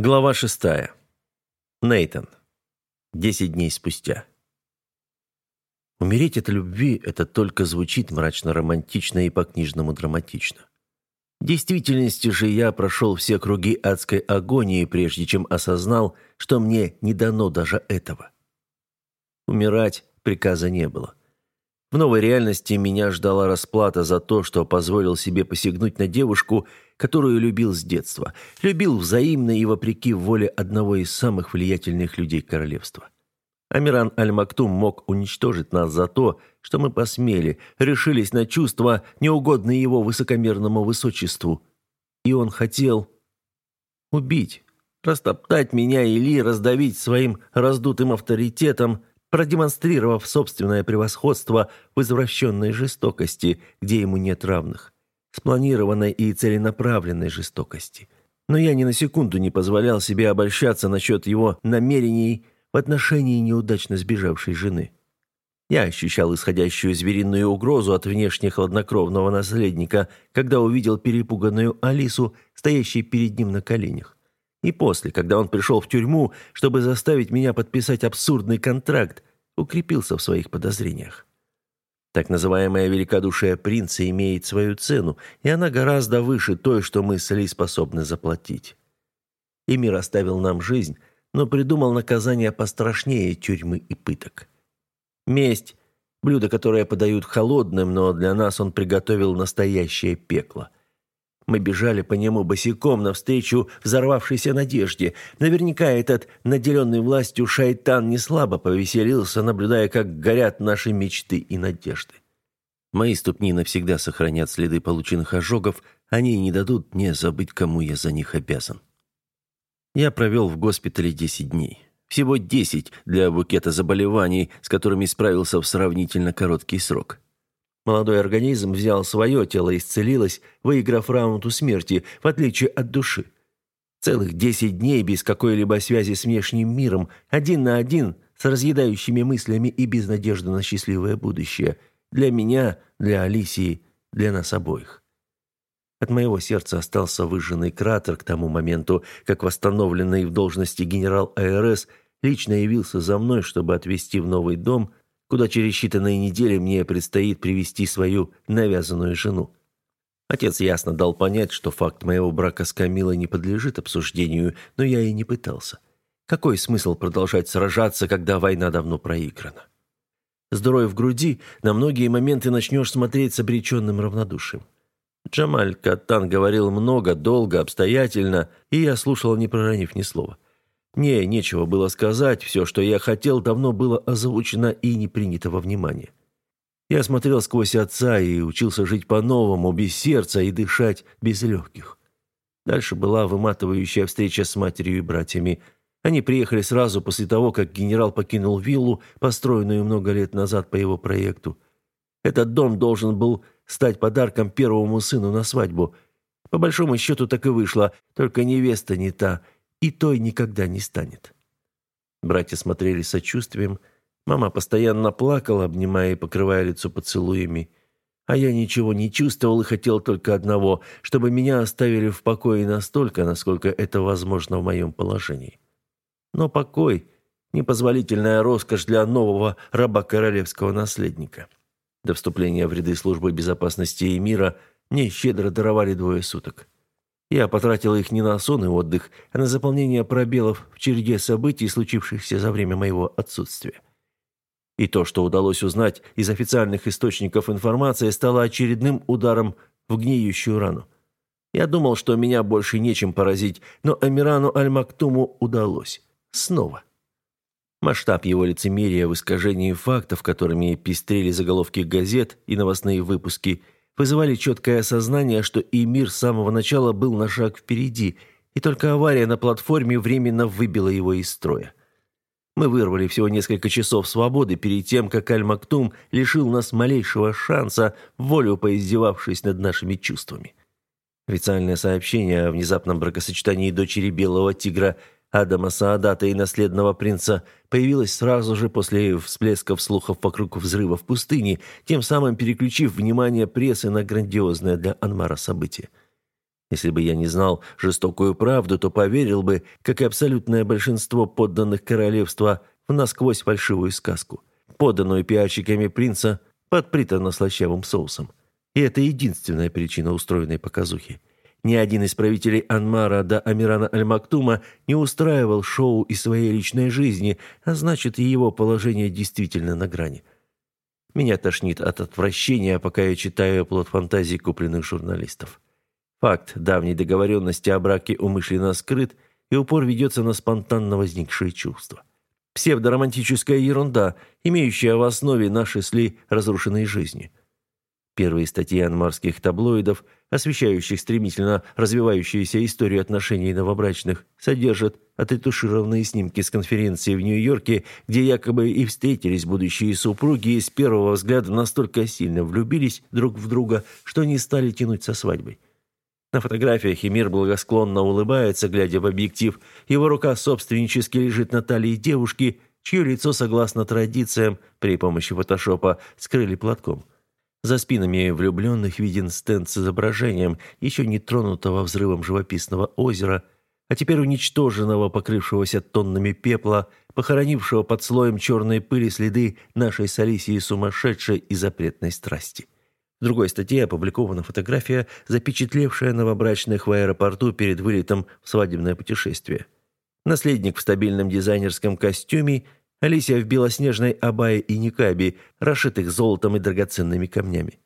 Глава шестая. Нейтон. Десять дней спустя. Умереть от любви – это только звучит мрачно-романтично и по-книжному драматично. В действительности же я прошел все круги адской агонии, прежде чем осознал, что мне не дано даже этого. Умирать приказа не было. В новой реальности меня ждала расплата за то, что позволил себе посягнуть на девушку, которую любил с детства. Любил взаимно и вопреки воле одного из самых влиятельных людей королевства. Амиран Аль-Мактум мог уничтожить нас за то, что мы посмели, решились на чувства, неугодные его высокомерному высочеству. И он хотел убить, растоптать меня или раздавить своим раздутым авторитетом, продемонстрировав собственное превосходство в извращенной жестокости, где ему нет равных, спланированной и целенаправленной жестокости. Но я ни на секунду не позволял себе обольщаться насчет его намерений в отношении неудачно сбежавшей жены. Я ощущал исходящую звериную угрозу от внешне хладнокровного наследника, когда увидел перепуганную Алису, стоящей перед ним на коленях. И после, когда он пришел в тюрьму, чтобы заставить меня подписать абсурдный контракт, укрепился в своих подозрениях. Так называемая великодушие принца имеет свою цену, и она гораздо выше той, что мы с Ли способны заплатить. И мир оставил нам жизнь, но придумал наказание пострашнее тюрьмы и пыток. Месть – блюдо, которое подают холодным, но для нас он приготовил настоящее пекло – мы бежали по нему босиком навстречу взорвавшейся надежде. Наверняка этот наделенный властью шайтан не слабо повеселился, наблюдая, как горят наши мечты и надежды. Мои ступни навсегда сохранят следы полученных ожогов, они не дадут мне забыть, кому я за них обязан. Я провел в госпитале 10 дней. Всего 10 для букета заболеваний, с которыми справился в сравнительно короткий срок. Молодой организм взял свое, тело исцелилось, выиграв раунд у смерти, в отличие от души. Целых десять дней без какой-либо связи с внешним миром, один на один, с разъедающими мыслями и без надежды на счастливое будущее. Для меня, для Алисии, для нас обоих. От моего сердца остался выжженный кратер к тому моменту, как восстановленный в должности генерал АРС лично явился за мной, чтобы отвезти в новый дом – куда через считанные недели мне предстоит привести свою навязанную жену. Отец ясно дал понять, что факт моего брака с Камилой не подлежит обсуждению, но я и не пытался. Какой смысл продолжать сражаться, когда война давно проиграна? С дурой в груди на многие моменты начнешь смотреть с обреченным равнодушием. Джамаль Каттан говорил много, долго, обстоятельно, и я слушал, не проронив ни слова. Мне нечего было сказать, все, что я хотел, давно было озвучено и не принято во внимание. Я смотрел сквозь отца и учился жить по-новому, без сердца и дышать без легких. Дальше была выматывающая встреча с матерью и братьями. Они приехали сразу после того, как генерал покинул виллу, построенную много лет назад по его проекту. Этот дом должен был стать подарком первому сыну на свадьбу. По большому счету так и вышло, только невеста не та – и той никогда не станет. Братья смотрели с сочувствием, мама постоянно плакала, обнимая и покрывая лицо поцелуями, а я ничего не чувствовал и хотел только одного, чтобы меня оставили в покое настолько, насколько это возможно в моем положении. Но покой – непозволительная роскошь для нового раба королевского наследника. До вступления в ряды службы безопасности и мира мне щедро даровали двое суток. Я потратил их не на сон и отдых, а на заполнение пробелов в череде событий, случившихся за время моего отсутствия. И то, что удалось узнать из официальных источников информации, стало очередным ударом в гниющую рану. Я думал, что меня больше нечем поразить, но Амирану Аль-Мактуму удалось. Снова. Масштаб его лицемерия в искажении фактов, которыми пестрели заголовки газет и новостные выпуски – вызывали четкое осознание, что и мир с самого начала был на шаг впереди, и только авария на платформе временно выбила его из строя. Мы вырвали всего несколько часов свободы перед тем, как Аль-Мактум лишил нас малейшего шанса, волю поиздевавшись над нашими чувствами. Официальное сообщение о внезапном бракосочетании дочери Белого Тигра – Адама Саадата и наследного принца появилась сразу же после всплесков слухов вокруг взрыва в пустыне, тем самым переключив внимание прессы на грандиозное для Анмара событие. Если бы я не знал жестокую правду, то поверил бы, как и абсолютное большинство подданных королевства, в насквозь фальшивую сказку, поданную пиарщиками принца под приторно-слащавым соусом. И это единственная причина устроенной показухи. Ни один из правителей Анмара до Амирана Аль-Мактума не устраивал шоу из своей личной жизни, а значит, и его положение действительно на грани. Меня тошнит от отвращения, пока я читаю плод фантазий купленных журналистов. Факт давней договоренности о браке умышленно скрыт, и упор ведется на спонтанно возникшие чувства. Псевдоромантическая ерунда, имеющая в основе наши сли разрушенной жизни. Первые статьи анмарских таблоидов, освещающих стремительно развивающуюся историю отношений новобрачных, содержат отретушированные снимки с конференции в Нью-Йорке, где якобы и встретились будущие супруги и с первого взгляда настолько сильно влюбились друг в друга, что не стали тянуть со свадьбой. На фотографиях Эмир благосклонно улыбается, глядя в объектив. Его рука собственнически лежит на талии девушки, чье лицо, согласно традициям, при помощи фотошопа скрыли платком. За спинами влюбленных виден стенд с изображением еще не тронутого взрывом живописного озера, а теперь уничтоженного, покрывшегося тоннами пепла, похоронившего под слоем черной пыли следы нашей с Алисией сумасшедшей и запретной страсти. В другой статье опубликована фотография, запечатлевшая новобрачных в аэропорту перед вылетом в свадебное путешествие. Наследник в стабильном дизайнерском костюме, Алисия в белоснежной абае и никабе, расшитых золотом и драгоценными камнями.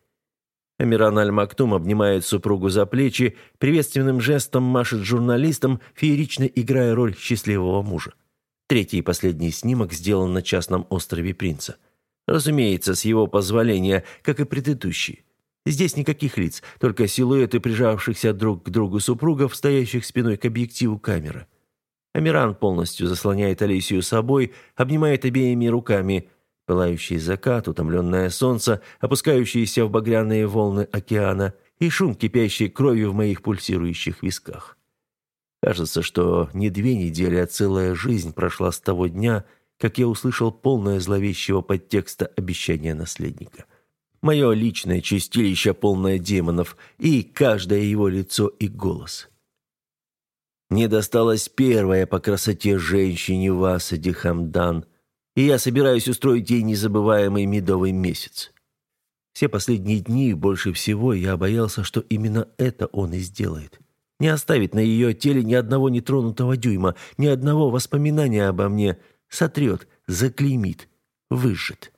Амиран Аль-Мактум обнимает супругу за плечи, приветственным жестом машет журналистам, феерично играя роль счастливого мужа. Третий и последний снимок сделан на частном острове Принца – Разумеется, с его позволения, как и предыдущие. Здесь никаких лиц, только силуэты прижавшихся друг к другу супругов, стоящих спиной к объективу камеры. Амиран полностью заслоняет Алисию собой, обнимает обеими руками. Пылающий закат, утомленное солнце, опускающиеся в багряные волны океана и шум кипящей кровью в моих пульсирующих висках. Кажется, что не две недели, а целая жизнь прошла с того дня, как я услышал полное зловещего подтекста обещания наследника. Мое личное чистилище, полное демонов, и каждое его лицо и голос. Мне досталась первая по красоте женщине Васади Хамдан, и я собираюсь устроить ей незабываемый медовый месяц. Все последние дни больше всего я боялся, что именно это он и сделает. Не оставит на ее теле ни одного нетронутого дюйма, ни одного воспоминания обо мне – сотрет, заклеймит, выжжет.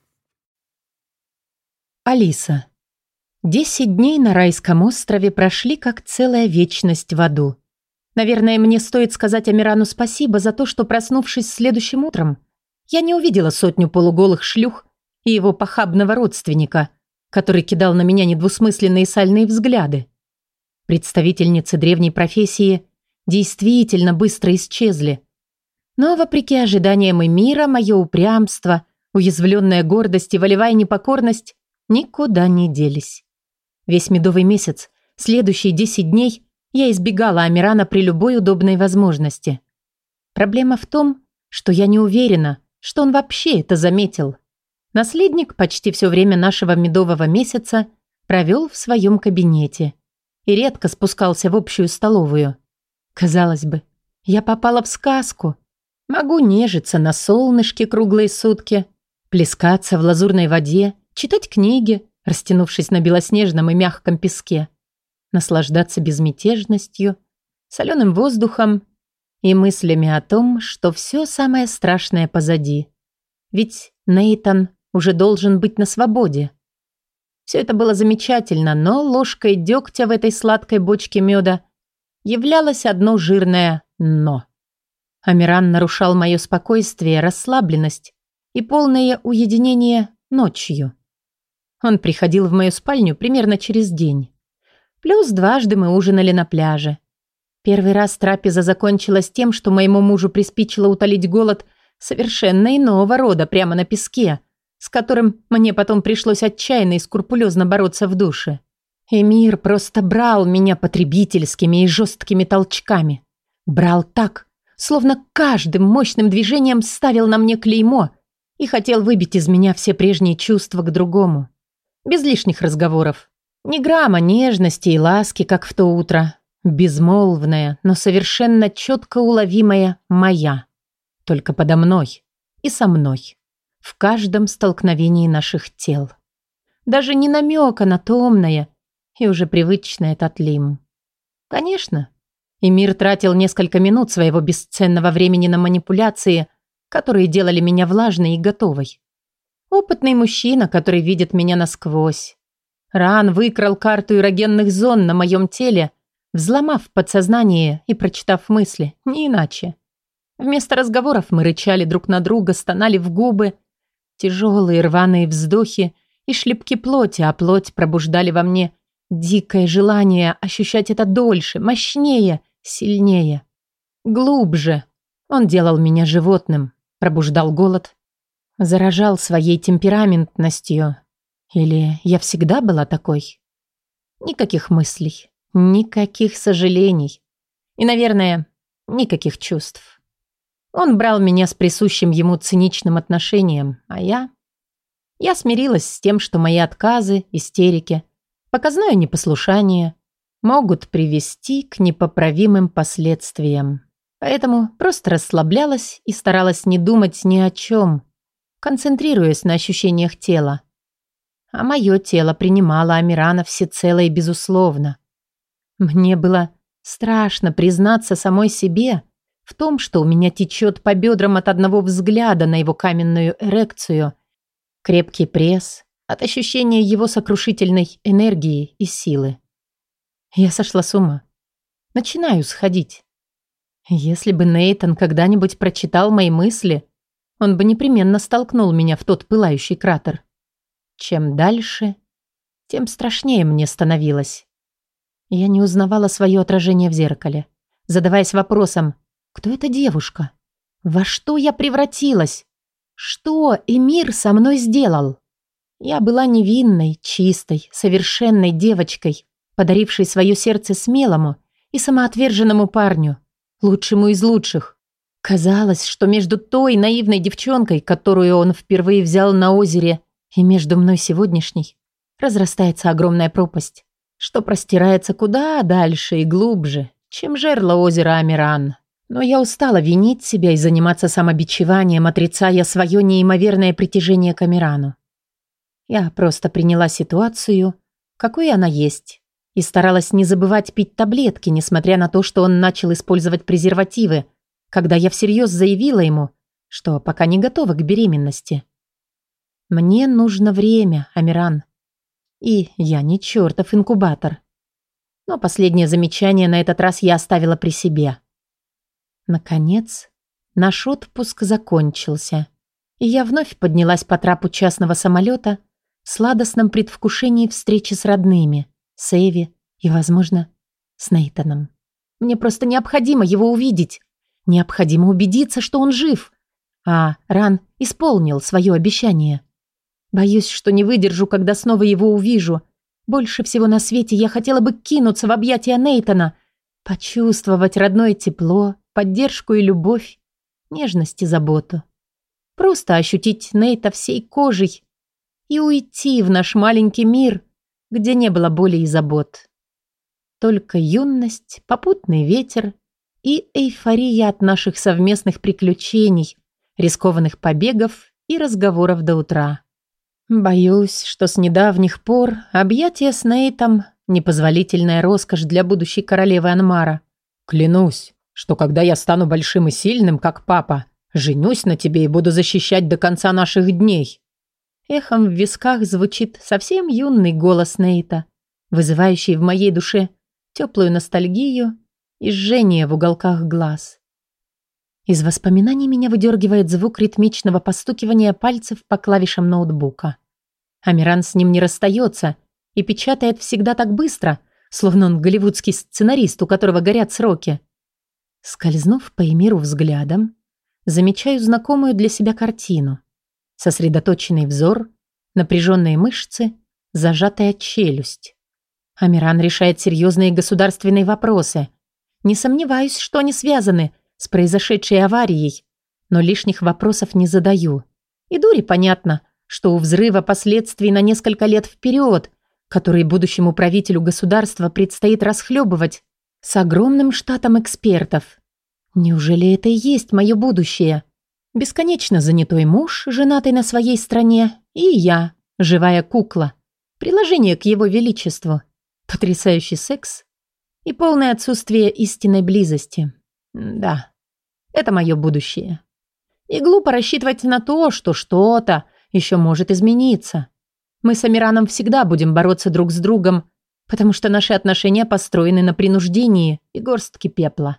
Алиса. Десять дней на райском острове прошли как целая вечность в аду. Наверное, мне стоит сказать Амирану спасибо за то, что, проснувшись следующим утром, я не увидела сотню полуголых шлюх и его похабного родственника, который кидал на меня недвусмысленные сальные взгляды. Представительницы древней профессии действительно быстро исчезли, но, вопреки ожиданиям и мира, мое упрямство, уязвленная гордость и волевая непокорность никуда не делись. Весь медовый месяц, следующие десять дней, я избегала Амирана при любой удобной возможности. Проблема в том, что я не уверена, что он вообще это заметил. Наследник почти все время нашего медового месяца провел в своем кабинете и редко спускался в общую столовую. Казалось бы, я попала в сказку – Могу нежиться на солнышке круглые сутки, плескаться в лазурной воде, читать книги, растянувшись на белоснежном и мягком песке, наслаждаться безмятежностью, соленым воздухом и мыслями о том, что все самое страшное позади. Ведь Нейтан уже должен быть на свободе. Все это было замечательно, но ложкой дегтя в этой сладкой бочке меда являлось одно жирное «но». Амиран нарушал мое спокойствие, расслабленность и полное уединение ночью. Он приходил в мою спальню примерно через день. Плюс дважды мы ужинали на пляже. Первый раз трапеза закончилась тем, что моему мужу приспичило утолить голод совершенно иного рода прямо на песке, с которым мне потом пришлось отчаянно и скрупулезно бороться в душе. Эмир просто брал меня потребительскими и жесткими толчками. Брал так, словно каждым мощным движением ставил на мне клеймо и хотел выбить из меня все прежние чувства к другому. Без лишних разговоров. Ни грамма нежности и ласки, как в то утро. Безмолвная, но совершенно четко уловимая «моя». Только подо мной и со мной. В каждом столкновении наших тел. Даже не намека на томное и уже привычное татлим. Конечно, Эмир тратил несколько минут своего бесценного времени на манипуляции, которые делали меня влажной и готовой. Опытный мужчина, который видит меня насквозь. Ран выкрал карту эрогенных зон на моем теле – взломав подсознание и прочитав мысли, не иначе. Вместо разговоров мы рычали друг на друга, стонали в губы. Тяжелые рваные вздохи и шлепки плоти, а плоть пробуждали во мне дикое желание ощущать это дольше, мощнее, сильнее. Глубже. Он делал меня животным, пробуждал голод, заражал своей темпераментностью. Или я всегда была такой? Никаких мыслей, Никаких сожалений. И, наверное, никаких чувств. Он брал меня с присущим ему циничным отношением, а я... Я смирилась с тем, что мои отказы, истерики, показное непослушание могут привести к непоправимым последствиям. Поэтому просто расслаблялась и старалась не думать ни о чем, концентрируясь на ощущениях тела. А мое тело принимало Амирана всецело и безусловно. Мне было страшно признаться самой себе в том, что у меня течет по бедрам от одного взгляда на его каменную эрекцию, крепкий пресс, от ощущения его сокрушительной энергии и силы. Я сошла с ума. Начинаю сходить. Если бы Нейтан когда-нибудь прочитал мои мысли, он бы непременно столкнул меня в тот пылающий кратер. Чем дальше, тем страшнее мне становилось. Я не узнавала свое отражение в зеркале, задаваясь вопросом, кто эта девушка? Во что я превратилась? Что Эмир со мной сделал? Я была невинной, чистой, совершенной девочкой, подарившей свое сердце смелому и самоотверженному парню, лучшему из лучших. Казалось, что между той наивной девчонкой, которую он впервые взял на озере, и между мной сегодняшней, разрастается огромная пропасть что простирается куда дальше и глубже, чем жерло озера Амиран. Но я устала винить себя и заниматься самобичеванием, отрицая свое неимоверное притяжение к Амирану. Я просто приняла ситуацию, какой она есть, и старалась не забывать пить таблетки, несмотря на то, что он начал использовать презервативы, когда я всерьез заявила ему, что пока не готова к беременности. «Мне нужно время, Амиран», и я не чертов инкубатор. Но последнее замечание на этот раз я оставила при себе. Наконец, наш отпуск закончился, и я вновь поднялась по трапу частного самолета в сладостном предвкушении встречи с родными, с Эви и, возможно, с Нейтаном. Мне просто необходимо его увидеть. Необходимо убедиться, что он жив. А Ран исполнил свое обещание. Боюсь, что не выдержу, когда снова его увижу. Больше всего на свете я хотела бы кинуться в объятия Нейтона, почувствовать родное тепло, поддержку и любовь, нежность и заботу. Просто ощутить Нейта всей кожей и уйти в наш маленький мир, где не было боли и забот. Только юность, попутный ветер и эйфория от наших совместных приключений, рискованных побегов и разговоров до утра. Боюсь, что с недавних пор объятия с Нейтом – непозволительная роскошь для будущей королевы Анмара. Клянусь, что когда я стану большим и сильным, как папа, женюсь на тебе и буду защищать до конца наших дней. Эхом в висках звучит совсем юный голос Нейта, вызывающий в моей душе теплую ностальгию и жжение в уголках глаз. Из воспоминаний меня выдергивает звук ритмичного постукивания пальцев по клавишам ноутбука. Амиран с ним не расстается и печатает всегда так быстро, словно он голливудский сценарист, у которого горят сроки. Скользнув по Эмиру взглядом, замечаю знакомую для себя картину. Сосредоточенный взор, напряженные мышцы, зажатая челюсть. Амиран решает серьезные государственные вопросы. Не сомневаюсь, что они связаны – с произошедшей аварией, но лишних вопросов не задаю. И дури понятно, что у взрыва последствий на несколько лет вперед, которые будущему правителю государства предстоит расхлебывать, С огромным штатом экспертов. Неужели это и есть мое будущее? Бесконечно занятой муж, женатый на своей стране, и я, живая кукла. Приложение к его величеству. Потрясающий секс и полное отсутствие истинной близости. Да, это мое будущее. И глупо рассчитывать на то, что что-то еще может измениться. Мы с Амираном всегда будем бороться друг с другом, потому что наши отношения построены на принуждении и горстке пепла.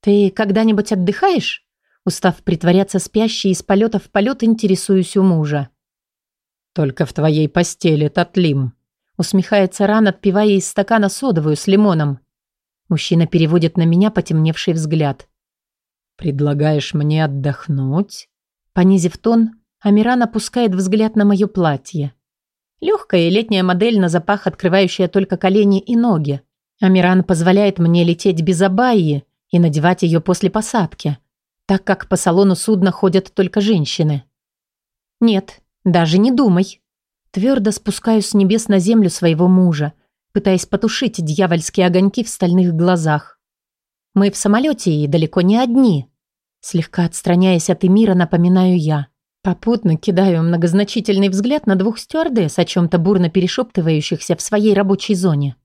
«Ты когда-нибудь отдыхаешь?» Устав притворяться спящей из полета в полет, интересуюсь у мужа. «Только в твоей постели, Татлим», усмехается Ран, отпивая из стакана содовую с лимоном. Мужчина переводит на меня потемневший взгляд. «Предлагаешь мне отдохнуть?» Понизив тон, Амиран опускает взгляд на мое платье. Легкая летняя модель на запах, открывающая только колени и ноги. Амиран позволяет мне лететь без абайи и надевать ее после посадки, так как по салону судна ходят только женщины. Нет, даже не думай. Твердо спускаю с небес на землю своего мужа, пытаясь потушить дьявольские огоньки в стальных глазах. Мы в самолете и далеко не одни. Слегка отстраняясь от Эмира, напоминаю я. Попутно кидаю многозначительный взгляд на двух стюардесс, о чем-то бурно перешептывающихся в своей рабочей зоне.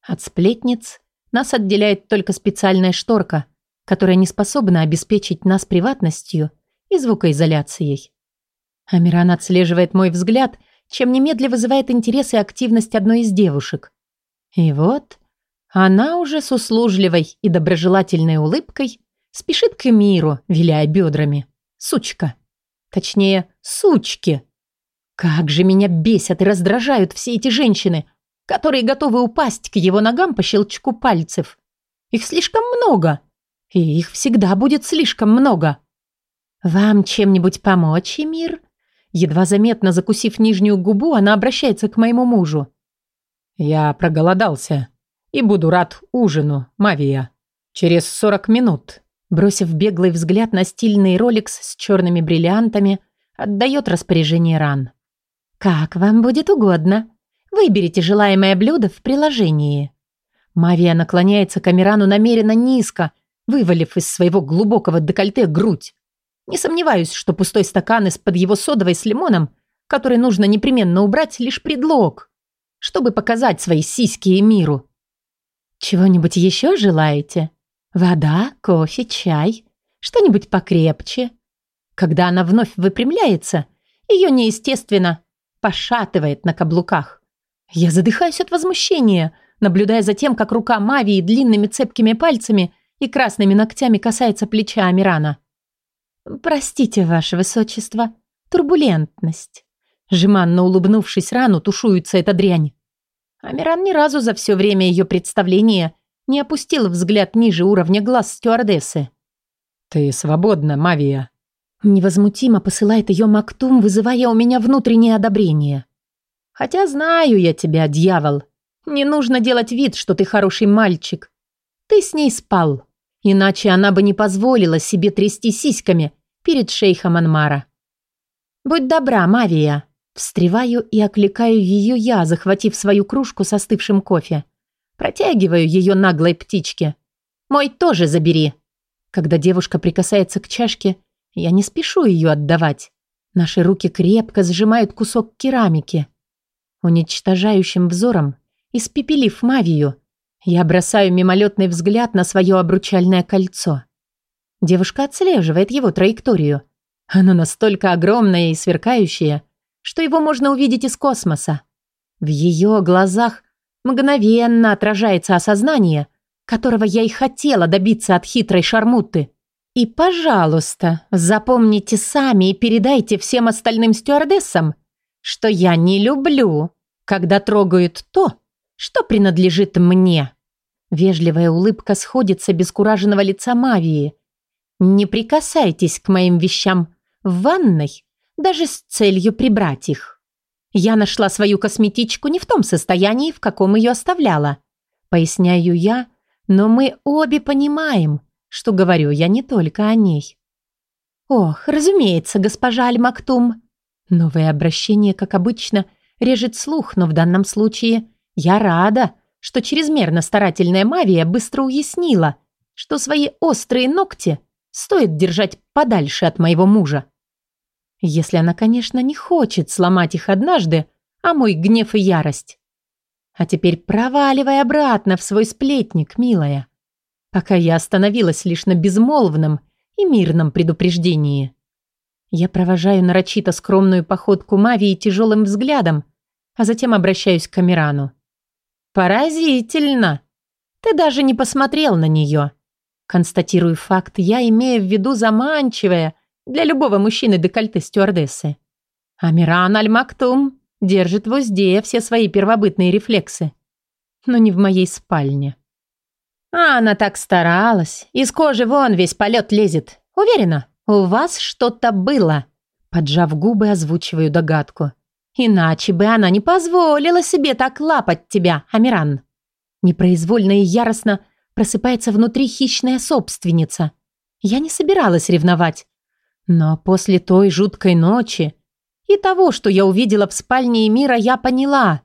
От сплетниц нас отделяет только специальная шторка, которая не способна обеспечить нас приватностью и звукоизоляцией. Амиран отслеживает мой взгляд, чем немедля вызывает интерес и активность одной из девушек. И вот она уже с услужливой и доброжелательной улыбкой спешит к миру, виляя бедрами. Сучка. Точнее, сучки. Как же меня бесят и раздражают все эти женщины, которые готовы упасть к его ногам по щелчку пальцев. Их слишком много. И их всегда будет слишком много. «Вам чем-нибудь помочь, Эмир?» Едва заметно закусив нижнюю губу, она обращается к моему мужу. «Я проголодался и буду рад ужину, Мавия. Через сорок минут». Бросив беглый взгляд на стильный роликс с черными бриллиантами, отдает распоряжение ран. «Как вам будет угодно. Выберите желаемое блюдо в приложении». Мавия наклоняется к Амирану намеренно низко, вывалив из своего глубокого декольте грудь. Не сомневаюсь, что пустой стакан из-под его содовой с лимоном, который нужно непременно убрать, лишь предлог, чтобы показать свои сиськи миру. «Чего-нибудь еще желаете?» Вода, кофе, чай, что-нибудь покрепче. Когда она вновь выпрямляется, ее неестественно пошатывает на каблуках. Я задыхаюсь от возмущения, наблюдая за тем, как рука Мавии длинными цепкими пальцами и красными ногтями касается плеча Амирана. «Простите, ваше высочество, турбулентность». Жеманно улыбнувшись рану, тушуется эта дрянь. Амиран ни разу за все время ее представления не опустил взгляд ниже уровня глаз стюардессы. «Ты свободна, Мавия». Невозмутимо посылает ее Мактум, вызывая у меня внутреннее одобрение. «Хотя знаю я тебя, дьявол. Не нужно делать вид, что ты хороший мальчик. Ты с ней спал, иначе она бы не позволила себе трясти сиськами перед шейхом Анмара. Будь добра, Мавия». Встреваю и окликаю ее я, захватив свою кружку с остывшим кофе. Протягиваю ее наглой птичке. «Мой тоже забери». Когда девушка прикасается к чашке, я не спешу ее отдавать. Наши руки крепко сжимают кусок керамики. Уничтожающим взором, испепелив Мавию, я бросаю мимолетный взгляд на свое обручальное кольцо. Девушка отслеживает его траекторию. Оно настолько огромное и сверкающее, что его можно увидеть из космоса. В ее глазах мгновенно отражается осознание, которого я и хотела добиться от хитрой шармуты. И, пожалуйста, запомните сами и передайте всем остальным стюардессам, что я не люблю, когда трогают то, что принадлежит мне. Вежливая улыбка сходит с обескураженного лица Мавии. Не прикасайтесь к моим вещам в ванной, даже с целью прибрать их. Я нашла свою косметичку не в том состоянии, в каком ее оставляла. Поясняю я, но мы обе понимаем, что говорю я не только о ней. Ох, разумеется, госпожа Аль-Мактум. Новое обращение, как обычно, режет слух, но в данном случае я рада, что чрезмерно старательная Мавия быстро уяснила, что свои острые ногти стоит держать подальше от моего мужа. Если она, конечно, не хочет сломать их однажды, а мой гнев и ярость. А теперь проваливай обратно в свой сплетник, милая, пока я остановилась лишь на безмолвном и мирном предупреждении. Я провожаю нарочито скромную походку Мавии тяжелым взглядом, а затем обращаюсь к Камерану. «Поразительно! Ты даже не посмотрел на нее!» Констатирую факт, я имею в виду заманчивое для любого мужчины декольте стюардессы. Амиран Аль-Мактум держит в узде все свои первобытные рефлексы. Но не в моей спальне. А она так старалась. Из кожи вон весь полет лезет. Уверена, у вас что-то было. Поджав губы, озвучиваю догадку. Иначе бы она не позволила себе так лапать тебя, Амиран. Непроизвольно и яростно просыпается внутри хищная собственница. Я не собиралась ревновать. Но после той жуткой ночи и того, что я увидела в спальне Эмира, я поняла.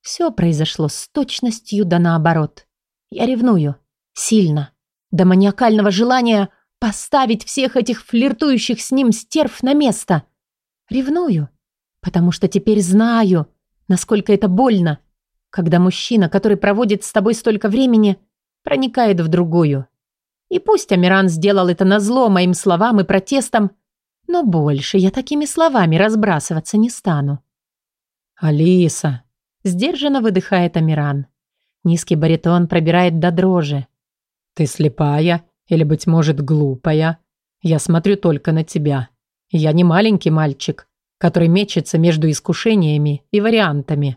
Все произошло с точностью да наоборот. Я ревную. Сильно. До маниакального желания поставить всех этих флиртующих с ним стерв на место. Ревную Потому что теперь знаю, насколько это больно, когда мужчина, который проводит с тобой столько времени, проникает в другую. И пусть Амиран сделал это назло моим словам и протестам, но больше я такими словами разбрасываться не стану. «Алиса!» – сдержанно выдыхает Амиран. Низкий баритон пробирает до дрожи. «Ты слепая или, быть может, глупая? Я смотрю только на тебя. Я не маленький мальчик, который мечется между искушениями и вариантами.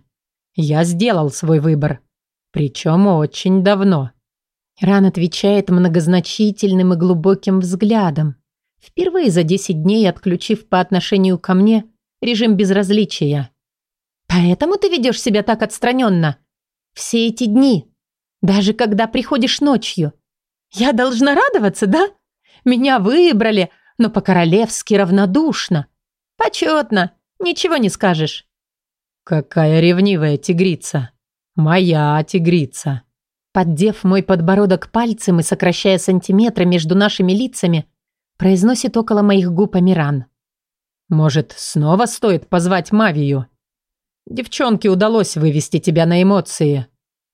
Я сделал свой выбор. Причем очень давно. Ран отвечает многозначительным и глубоким взглядом, впервые за 10 дней отключив по отношению ко мне режим безразличия. «Поэтому ты ведешь себя так отстраненно? Все эти дни, даже когда приходишь ночью. Я должна радоваться, да? Меня выбрали, но по-королевски равнодушно. «Почетно. Ничего не скажешь». «Какая ревнивая тигрица. Моя тигрица». Поддев мой подбородок пальцем и сокращая сантиметры между нашими лицами, произносит около моих губ Амиран. «Может, снова стоит позвать Мавию? Девчонке удалось вывести тебя на эмоции.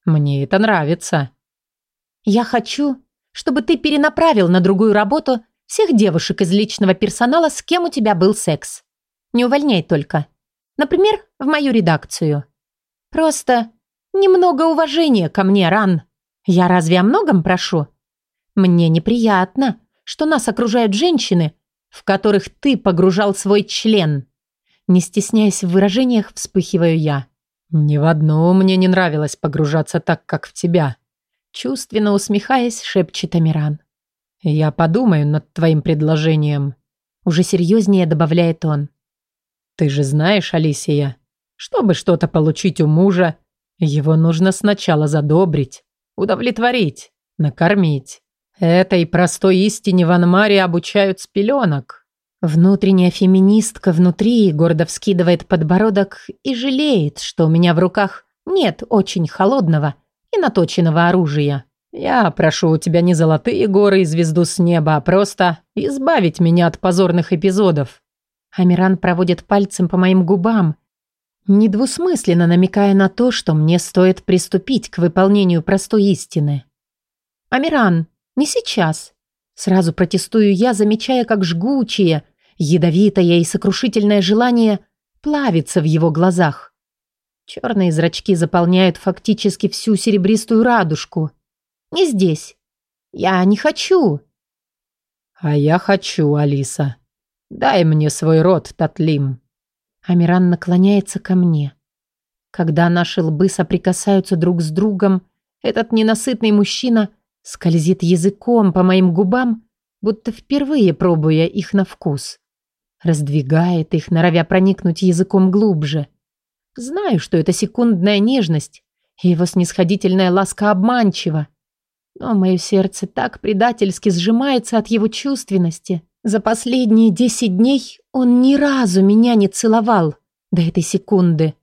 Мне это нравится». «Я хочу, чтобы ты перенаправил на другую работу всех девушек из личного персонала, с кем у тебя был секс. Не увольняй только. Например, в мою редакцию. Просто немного уважения ко мне, Ран. Я разве о многом прошу? Мне неприятно, что нас окружают женщины, в которых ты погружал свой член. Не стесняясь в выражениях, вспыхиваю я. «Ни в одну мне не нравилось погружаться так, как в тебя», чувственно усмехаясь, шепчет Амиран. «Я подумаю над твоим предложением», уже серьезнее добавляет он. Ты же знаешь, Алисия, чтобы что-то получить у мужа, его нужно сначала задобрить, удовлетворить, накормить. Этой простой истине в Анмаре обучают с пеленок. Внутренняя феминистка внутри гордо вскидывает подбородок и жалеет, что у меня в руках нет очень холодного и наточенного оружия. Я прошу у тебя не золотые горы и звезду с неба, а просто избавить меня от позорных эпизодов. Амиран проводит пальцем по моим губам, недвусмысленно намекая на то, что мне стоит приступить к выполнению простой истины. «Амиран, не сейчас!» Сразу протестую я, замечая, как жгучее, ядовитое и сокрушительное желание плавится в его глазах. Черные зрачки заполняют фактически всю серебристую радужку. «Не здесь. Я не хочу!» «А я хочу, Алиса», «Дай мне свой рот, Татлим». Амиран наклоняется ко мне. Когда наши лбы соприкасаются друг с другом, этот ненасытный мужчина скользит языком по моим губам, будто впервые пробуя их на вкус. Раздвигает их, норовя проникнуть языком глубже. Знаю, что это секундная нежность, и его снисходительная ласка обманчива. Но мое сердце так предательски сжимается от его чувственности, за последние десять дней он ни разу меня не целовал до этой секунды.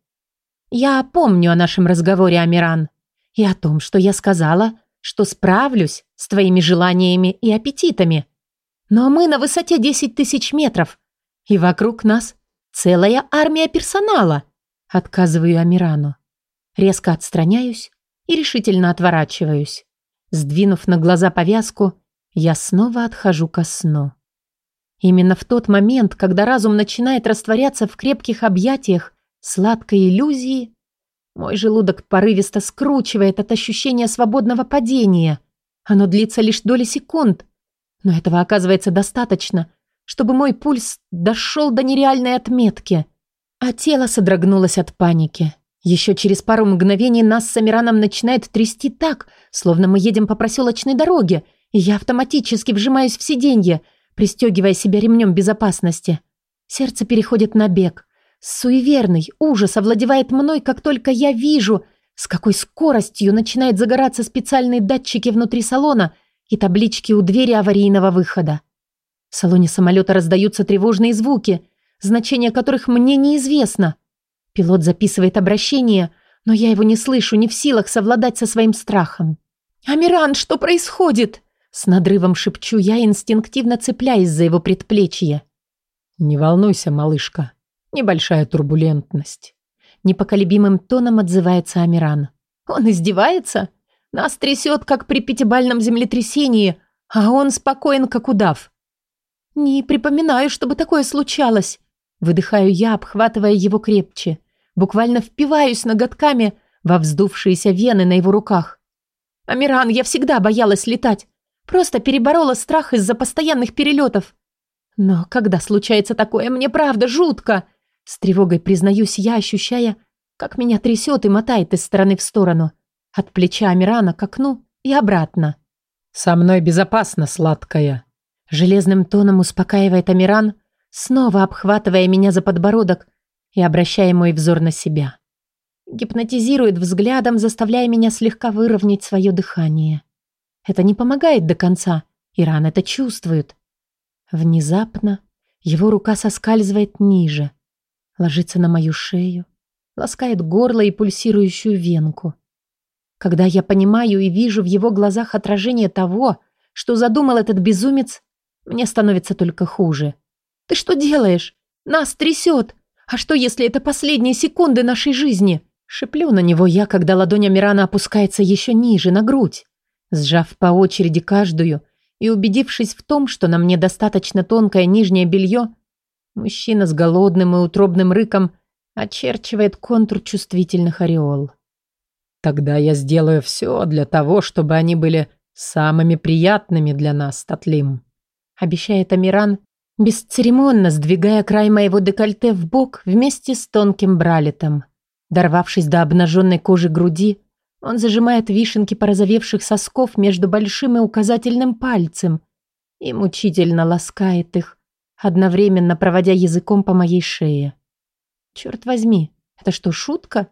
Я помню о нашем разговоре, Амиран. И о том, что я сказала, что справлюсь с твоими желаниями и аппетитами. Но мы на высоте 10 тысяч метров, и вокруг нас целая армия персонала. Отказываю Амирану. Резко отстраняюсь и решительно отворачиваюсь. Сдвинув на глаза повязку, я снова отхожу ко сну. Именно в тот момент, когда разум начинает растворяться в крепких объятиях сладкой иллюзии, мой желудок порывисто скручивает от ощущения свободного падения. Оно длится лишь доли секунд, но этого оказывается достаточно, чтобы мой пульс дошел до нереальной отметки, а тело содрогнулось от паники. Еще через пару мгновений нас с Амираном начинает трясти так, словно мы едем по проселочной дороге, и я автоматически вжимаюсь в сиденье, пристегивая себя ремнем безопасности. Сердце переходит на бег. Суеверный ужас овладевает мной, как только я вижу, с какой скоростью начинают загораться специальные датчики внутри салона и таблички у двери аварийного выхода. В салоне самолета раздаются тревожные звуки, значение которых мне неизвестно. Пилот записывает обращение, но я его не слышу, не в силах совладать со своим страхом. «Амиран, что происходит?» С надрывом шепчу я, инстинктивно цепляясь за его предплечье. «Не волнуйся, малышка. Небольшая турбулентность». Непоколебимым тоном отзывается Амиран. «Он издевается? Нас трясет, как при пятибальном землетрясении, а он спокоен, как удав. «Не припоминаю, чтобы такое случалось». Выдыхаю я, обхватывая его крепче. Буквально впиваюсь ноготками во вздувшиеся вены на его руках. «Амиран, я всегда боялась летать. Просто переборола страх из-за постоянных перелетов. Но когда случается такое, мне правда жутко!» С тревогой признаюсь я, ощущая, как меня трясет и мотает из стороны в сторону. От плеча Амирана к окну и обратно. «Со мной безопасно, сладкая», Железным тоном успокаивает Амиран, снова обхватывая меня за подбородок и обращая мой взор на себя. Гипнотизирует взглядом, заставляя меня слегка выровнять свое дыхание. Это не помогает до конца, Иран это чувствует. Внезапно его рука соскальзывает ниже, ложится на мою шею, ласкает горло и пульсирующую венку. Когда я понимаю и вижу в его глазах отражение того, что задумал этот безумец, мне становится только хуже. «Ты что делаешь? Нас трясет! А что, если это последние секунды нашей жизни?» Шиплю на него я, когда ладонь Амирана опускается еще ниже, на грудь. Сжав по очереди каждую и убедившись в том, что на мне достаточно тонкое нижнее белье, мужчина с голодным и утробным рыком очерчивает контур чувствительных ореол. «Тогда я сделаю все для того, чтобы они были самыми приятными для нас, Татлим» обещает Амиран, бесцеремонно сдвигая край моего декольте в бок вместе с тонким бралетом. Дорвавшись до обнаженной кожи груди, он зажимает вишенки порозовевших сосков между большим и указательным пальцем и мучительно ласкает их, одновременно проводя языком по моей шее. Черт возьми, это что, шутка?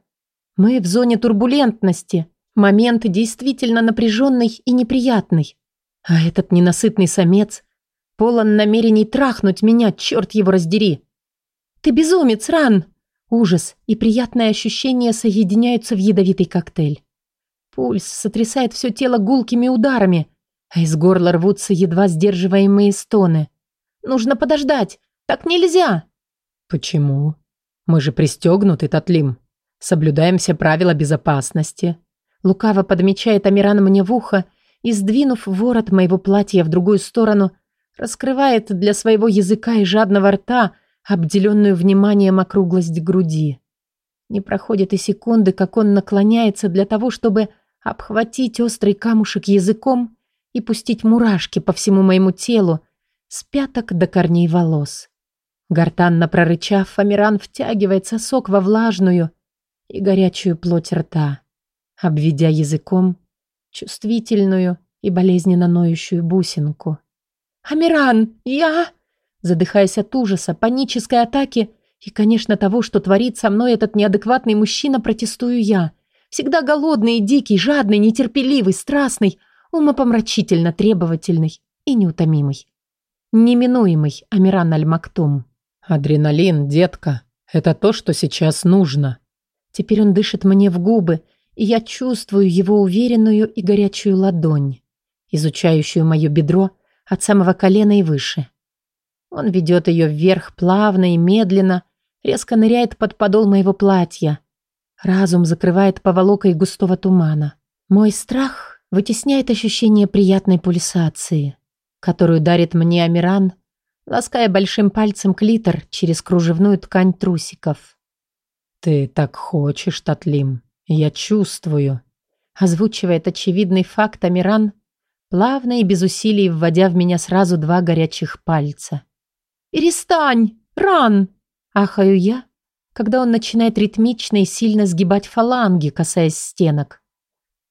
Мы в зоне турбулентности. Момент действительно напряженный и неприятный. А этот ненасытный самец Полон намерений трахнуть меня, черт его раздери. «Ты безумец, Ран!» Ужас и приятное ощущение соединяются в ядовитый коктейль. Пульс сотрясает все тело гулкими ударами, а из горла рвутся едва сдерживаемые стоны. «Нужно подождать! Так нельзя!» «Почему? Мы же пристегнуты, Татлим. Соблюдаем все правила безопасности». Лукаво подмечает Амиран мне в ухо и, сдвинув ворот моего платья в другую сторону, раскрывает для своего языка и жадного рта обделенную вниманием округлость груди. Не проходит и секунды, как он наклоняется для того, чтобы обхватить острый камушек языком и пустить мурашки по всему моему телу, с пяток до корней волос. Гортанно прорычав, Амиран втягивает сосок во влажную и горячую плоть рта, обведя языком чувствительную и болезненно ноющую бусинку. «Амиран, я...» Задыхаясь от ужаса, панической атаки и, конечно, того, что творит со мной этот неадекватный мужчина, протестую я. Всегда голодный и дикий, жадный, нетерпеливый, страстный, умопомрачительно требовательный и неутомимый. Неминуемый Амиран Аль-Мактум. «Адреналин, детка, это то, что сейчас нужно». Теперь он дышит мне в губы, и я чувствую его уверенную и горячую ладонь, изучающую мое бедро от самого колена и выше. Он ведет ее вверх плавно и медленно, резко ныряет под подол моего платья. Разум закрывает поволокой густого тумана. Мой страх вытесняет ощущение приятной пульсации, которую дарит мне Амиран, лаская большим пальцем клитор через кружевную ткань трусиков. «Ты так хочешь, Татлим, я чувствую», озвучивает очевидный факт Амиран, плавно и без усилий вводя в меня сразу два горячих пальца. «Перестань! Ран!» Ахаю я, когда он начинает ритмично и сильно сгибать фаланги, касаясь стенок.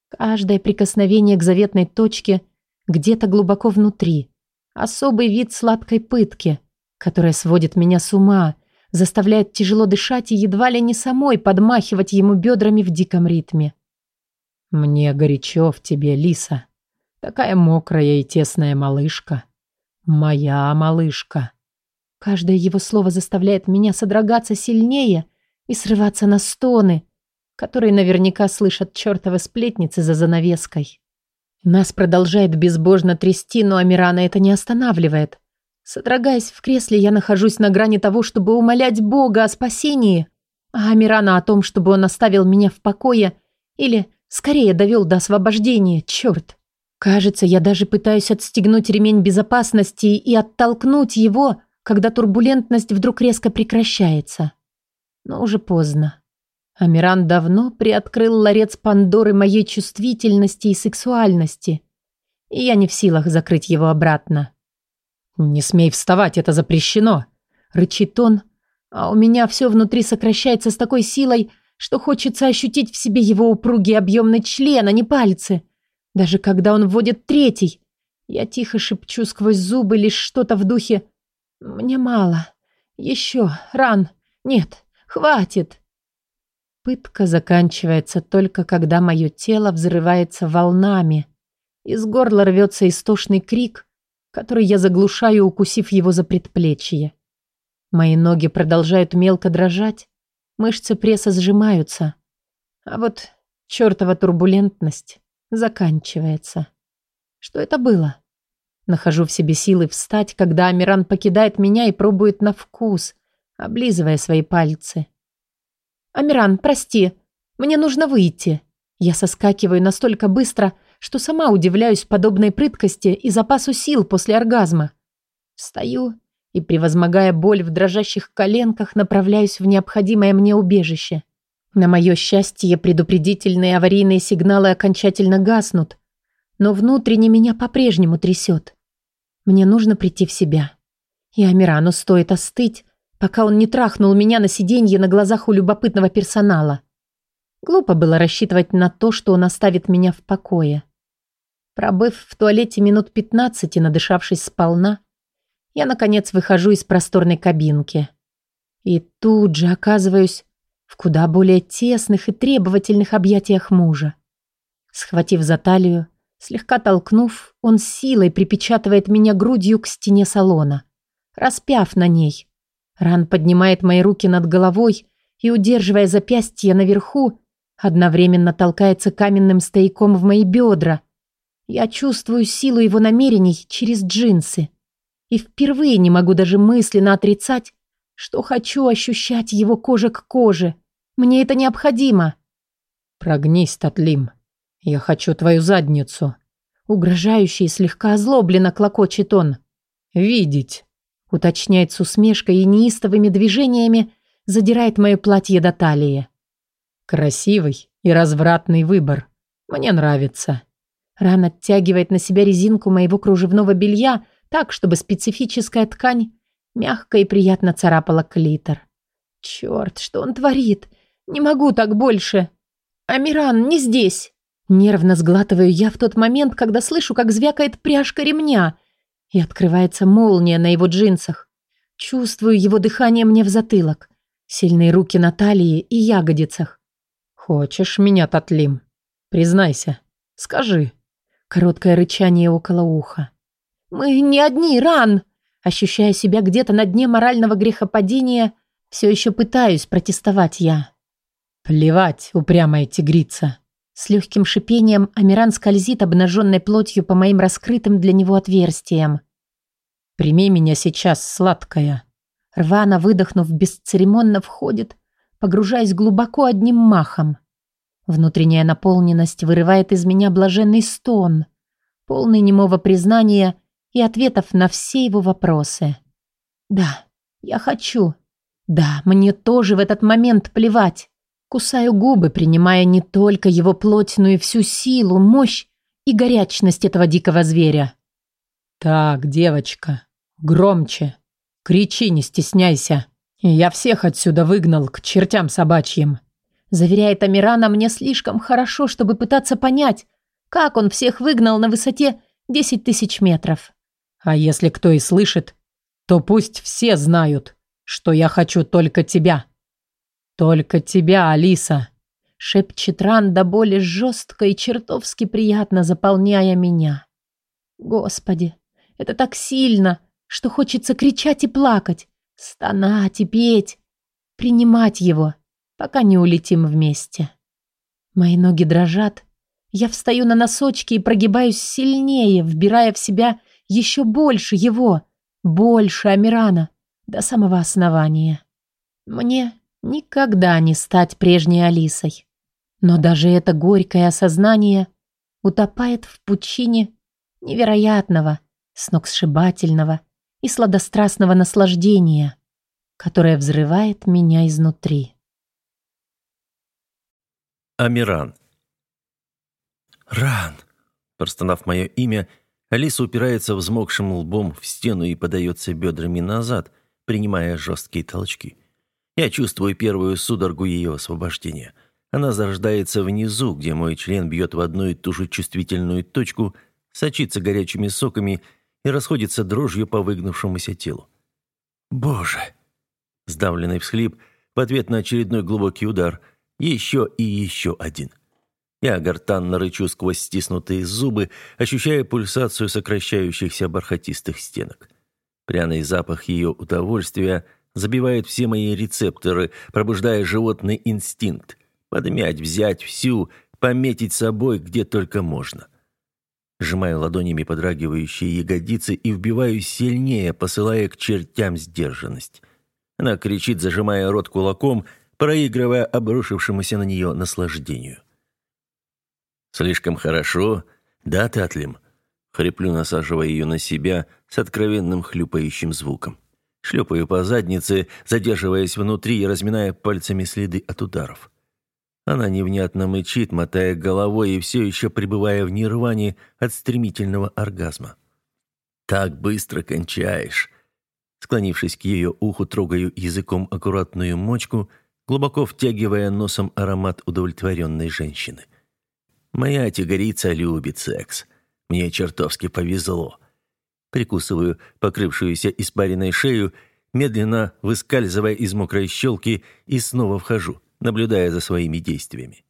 Каждое прикосновение к заветной точке где-то глубоко внутри. Особый вид сладкой пытки, которая сводит меня с ума, заставляет тяжело дышать и едва ли не самой подмахивать ему бедрами в диком ритме. «Мне горячо в тебе, Лиса. Такая мокрая и тесная малышка. Моя малышка». Каждое его слово заставляет меня содрогаться сильнее и срываться на стоны, которые наверняка слышат чертовы сплетницы за занавеской. Нас продолжает безбожно трясти, но Амирана это не останавливает. Содрогаясь в кресле, я нахожусь на грани того, чтобы умолять Бога о спасении, а Амирана о том, чтобы он оставил меня в покое или, скорее, довел до освобождения, черт. Кажется, я даже пытаюсь отстегнуть ремень безопасности и оттолкнуть его, когда турбулентность вдруг резко прекращается. Но уже поздно. Амиран давно приоткрыл ларец Пандоры моей чувствительности и сексуальности, и я не в силах закрыть его обратно. «Не смей вставать, это запрещено!» — рычит он, а у меня все внутри сокращается с такой силой, что хочется ощутить в себе его упругий объемный член, а не пальцы. Даже когда он вводит третий, я тихо шепчу сквозь зубы лишь что-то в духе «Мне мало. Еще. Ран. Нет. Хватит». Пытка заканчивается только когда мое тело взрывается волнами. Из горла рвется истошный крик, который я заглушаю, укусив его за предплечье. Мои ноги продолжают мелко дрожать, мышцы пресса сжимаются. А вот чертова турбулентность заканчивается. Что это было? Нахожу в себе силы встать, когда Амиран покидает меня и пробует на вкус, облизывая свои пальцы. «Амиран, прости, мне нужно выйти». Я соскакиваю настолько быстро, что сама удивляюсь подобной прыткости и запасу сил после оргазма. Встаю и, превозмогая боль в дрожащих коленках, направляюсь в необходимое мне убежище. На мое счастье, предупредительные аварийные сигналы окончательно гаснут, но внутренне меня по-прежнему трясет. Мне нужно прийти в себя. И Амирану стоит остыть, пока он не трахнул меня на сиденье на глазах у любопытного персонала. Глупо было рассчитывать на то, что он оставит меня в покое. Пробыв в туалете минут пятнадцать и надышавшись сполна, я, наконец, выхожу из просторной кабинки. И тут же оказываюсь в куда более тесных и требовательных объятиях мужа. Схватив за талию, Слегка толкнув, он силой припечатывает меня грудью к стене салона, распяв на ней. Ран поднимает мои руки над головой и, удерживая запястье наверху, одновременно толкается каменным стояком в мои бедра. Я чувствую силу его намерений через джинсы. И впервые не могу даже мысленно отрицать, что хочу ощущать его кожа к коже. Мне это необходимо. «Прогнись, Татлим», «Я хочу твою задницу». Угрожающий и слегка озлобленно клокочет он. «Видеть», — уточняет с усмешкой и неистовыми движениями, задирает мое платье до талии. «Красивый и развратный выбор. Мне нравится». Ран оттягивает на себя резинку моего кружевного белья так, чтобы специфическая ткань мягко и приятно царапала клитор. Черт, что он творит? Не могу так больше. Амиран, не здесь. Нервно сглатываю я в тот момент, когда слышу, как звякает пряжка ремня, и открывается молния на его джинсах. Чувствую его дыхание мне в затылок, сильные руки на талии и ягодицах. «Хочешь меня, Татлим? Признайся. Скажи». Короткое рычание около уха. «Мы не одни, Ран!» Ощущая себя где-то на дне морального грехопадения, все еще пытаюсь протестовать я. «Плевать, упрямая тигрица!» С легким шипением Амиран скользит обнаженной плотью по моим раскрытым для него отверстиям. «Прими меня сейчас, сладкая». Рвано выдохнув, бесцеремонно входит, погружаясь глубоко одним махом. Внутренняя наполненность вырывает из меня блаженный стон, полный немого признания и ответов на все его вопросы. «Да, я хочу. Да, мне тоже в этот момент плевать. Кусаю губы, принимая не только его плоть, но и всю силу, мощь и горячность этого дикого зверя. «Так, девочка, громче. Кричи, не стесняйся. Я всех отсюда выгнал к чертям собачьим». Заверяет Амирана мне слишком хорошо, чтобы пытаться понять, как он всех выгнал на высоте 10 тысяч метров. А если кто и слышит, то пусть все знают, что я хочу только тебя. «Только тебя, Алиса!» Шепчет Ран до боли жестко и чертовски приятно заполняя меня. Господи, это так сильно, что хочется кричать и плакать, стонать и петь, принимать его, пока не улетим вместе. Мои ноги дрожат, я встаю на носочки и прогибаюсь сильнее, вбирая в себя еще больше его, больше Амирана, до самого основания. Мне Никогда не стать прежней Алисой. Но даже это горькое осознание утопает в пучине невероятного, сногсшибательного и сладострастного наслаждения, которое взрывает меня изнутри. Амиран. «Ран!» Простонав мое имя, Алиса упирается взмокшим лбом в стену и подается бедрами назад, принимая жесткие толчки. Я чувствую первую судорогу ее освобождения. Она зарождается внизу, где мой член бьет в одну и ту же чувствительную точку, сочится горячими соками и расходится дрожью по выгнувшемуся телу. «Боже!» Сдавленный всхлип в ответ на очередной глубокий удар. Еще и еще один. Я гортанно рычу сквозь стиснутые зубы, ощущая пульсацию сокращающихся бархатистых стенок. Пряный запах ее удовольствия – забивает все мои рецепторы, пробуждая животный инстинкт. Подмять, взять всю, пометить собой, где только можно. Сжимаю ладонями подрагивающие ягодицы и вбиваю сильнее, посылая к чертям сдержанность. Она кричит, зажимая рот кулаком, проигрывая обрушившемуся на нее наслаждению. «Слишком хорошо, да, Татлим?» Хриплю, насаживая ее на себя с откровенным хлюпающим звуком. Шлепаю по заднице, задерживаясь внутри и разминая пальцами следы от ударов. Она невнятно мычит, мотая головой и все еще пребывая в нирване от стремительного оргазма. «Так быстро кончаешь!» Склонившись к ее уху, трогаю языком аккуратную мочку, глубоко втягивая носом аромат удовлетворенной женщины. «Моя тигрица любит секс. Мне чертовски повезло прикусываю покрывшуюся испаренной шею, медленно выскальзывая из мокрой щелки и снова вхожу, наблюдая за своими действиями.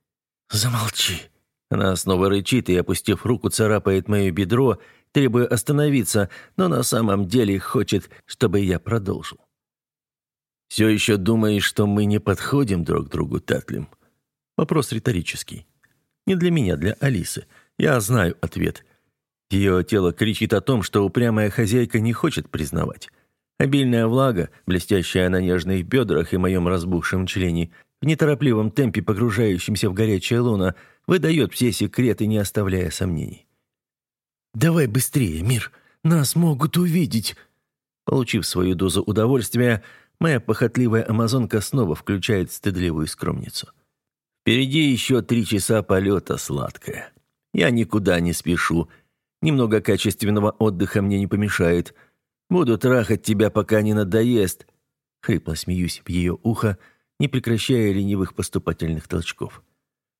«Замолчи!» Она снова рычит и, опустив руку, царапает мое бедро, требуя остановиться, но на самом деле хочет, чтобы я продолжил. «Все еще думаешь, что мы не подходим друг другу, Татлим?» Вопрос риторический. Не для меня, для Алисы. Я знаю ответ. Ее тело кричит о том, что упрямая хозяйка не хочет признавать. Обильная влага, блестящая на нежных бедрах и моем разбухшем члене, в неторопливом темпе погружающемся в горячее луна, выдает все секреты, не оставляя сомнений. «Давай быстрее, мир! Нас могут увидеть!» Получив свою дозу удовольствия, моя похотливая амазонка снова включает стыдливую скромницу. «Впереди еще три часа полета, сладкая. Я никуда не спешу, Немного качественного отдыха мне не помешает. Буду трахать тебя, пока не надоест». Хрипло смеюсь в ее ухо, не прекращая ленивых поступательных толчков.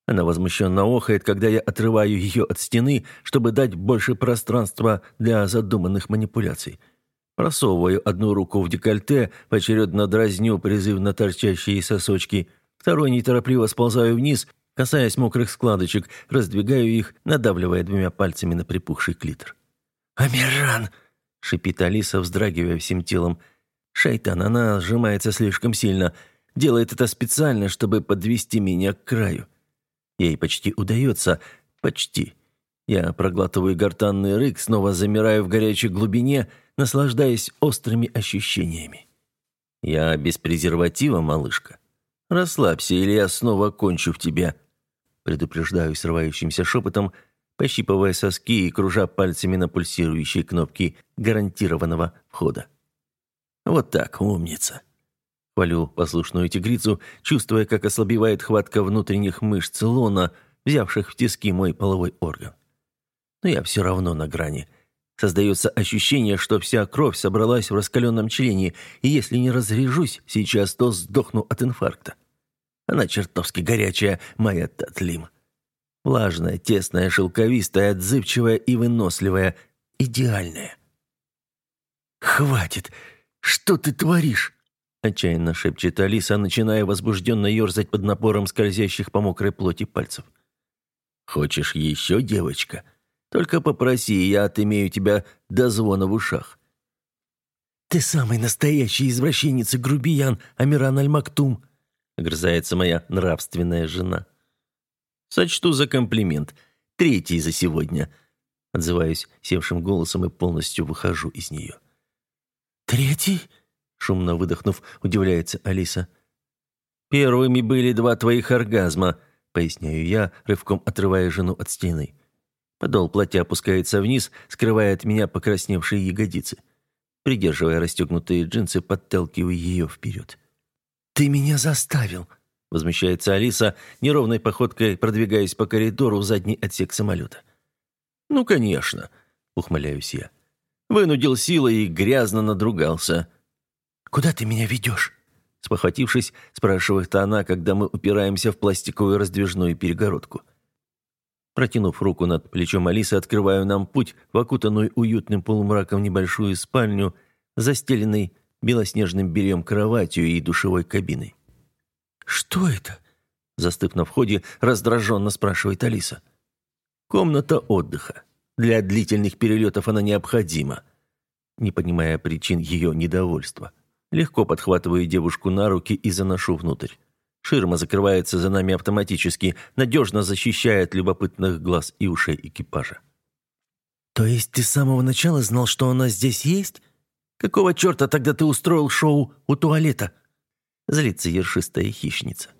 Она возмущенно охает, когда я отрываю ее от стены, чтобы дать больше пространства для задуманных манипуляций. Просовываю одну руку в декольте, поочередно дразню призывно торчащие сосочки, второй неторопливо сползаю вниз Касаясь мокрых складочек, раздвигаю их, надавливая двумя пальцами на припухший клитор. «Амиран!» — шипит Алиса, вздрагивая всем телом. «Шайтан, она сжимается слишком сильно. Делает это специально, чтобы подвести меня к краю. Ей почти удается. Почти. Я проглатываю гортанный рык, снова замираю в горячей глубине, наслаждаясь острыми ощущениями. Я без презерватива, малышка. Расслабься, или я снова кончу в тебя. Предупреждаю срывающимся шепотом, пощипывая соски и кружа пальцами на пульсирующие кнопки гарантированного входа. Вот так, умница. Хвалю послушную тигрицу, чувствуя, как ослабевает хватка внутренних мышц лона, взявших в тиски мой половой орган. Но я все равно на грани. Создается ощущение, что вся кровь собралась в раскаленном члене, и если не разрежусь сейчас, то сдохну от инфаркта. Она чертовски горячая, моя Татлим. Влажная, тесная, шелковистая, отзывчивая и выносливая. Идеальная. «Хватит! Что ты творишь?» Отчаянно шепчет Алиса, начиная возбужденно ерзать под напором скользящих по мокрой плоти пальцев. «Хочешь еще, девочка? Только попроси, я отымею тебя до звона в ушах». «Ты самый настоящий извращенец и грубиян, Амиран Аль-Мактум», огрызается моя нравственная жена. «Сочту за комплимент. Третий за сегодня», отзываюсь севшим голосом и полностью выхожу из нее. «Третий?» Шумно выдохнув, удивляется Алиса. «Первыми были два твоих оргазма», — поясняю я, рывком отрывая жену от стены. Подол платья опускается вниз, скрывая от меня покрасневшие ягодицы. Придерживая расстегнутые джинсы, подталкиваю ее вперед. «Ты меня заставил!» — возмущается Алиса, неровной походкой продвигаясь по коридору в задний отсек самолета. «Ну, конечно», — ухмыляюсь я. Вынудил силой и грязно надругался. «Куда ты меня ведешь?» Спохватившись, спрашивает она, когда мы упираемся в пластиковую раздвижную перегородку. Протянув руку над плечом Алисы, открываю нам путь в окутанную уютным полумраком небольшую спальню, застеленной белоснежным бельем кроватью и душевой кабиной. «Что это?» Застыв на входе, раздраженно спрашивает Алиса. «Комната отдыха. Для длительных перелетов она необходима», не понимая причин ее недовольства. Легко подхватываю девушку на руки и заношу внутрь. Ширма закрывается за нами автоматически, надежно защищая от любопытных глаз и ушей экипажа. «То есть ты с самого начала знал, что она здесь есть? Какого черта тогда ты устроил шоу у туалета?» Злится ершистая хищница.